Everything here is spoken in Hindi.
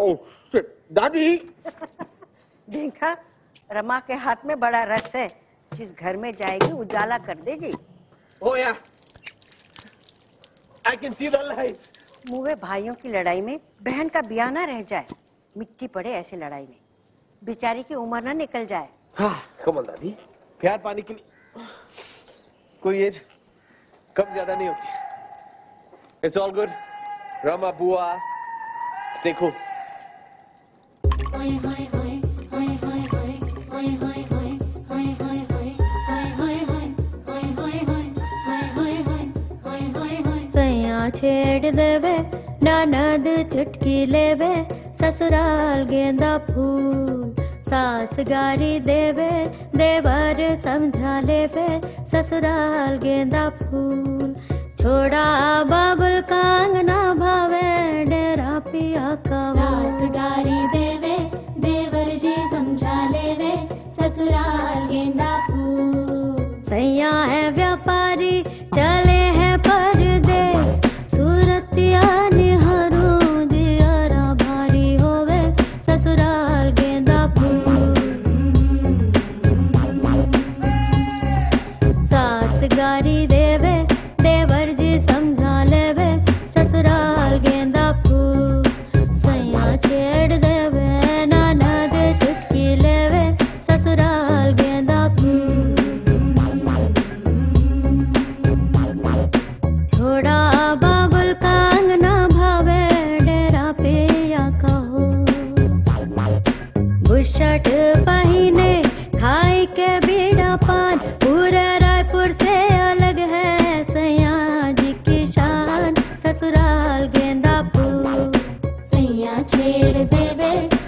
ओह शिट दादी देखा? रमा के हाथ में बड़ा रस है। जिस घर में जाएगी उजाला कर देगी। Oh yeah. I can see the lights. मुँहे भाइयों की लड़ाई में बहन का ब्याह ना रह जाए। मिट्टी पड़े ऐसे लड़ाई में। बेचारी की उम्र ना निकल जाए। हाँ कम ऑन दादी प्यार पाने के लिए कोई एज कम ज़्यादा नहीं होती। इट्स ऑल गुड रमा बुआ स्टे कूल सैया छेड़ देवे, ननद चुटकी लेवे, ससुराल गेंदा फूल, सास गारी देवे, देवर समझा लेवे, ससुराल गेंदा फूल। छोड़ा बाबुल कांगना भावे, डेरा पिया का सास गारी देवे ससुराल गेंदा फूल सैया है व्यापारी, चले हैं परदेश जियारा भारी होवे ससुराल गेंदा सास गारी देवे देवर जी समझा लेवे ससुराल गेंदा सैया छेड़ देवे बाबुल कांगना भावे, डेरा पे या कहो। खाई के बीड़ा पान, पूरे रायपुर से अलग है सैया जी की ससुराल गेंदा फूल। छेड़ देवे